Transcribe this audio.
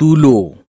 tulo.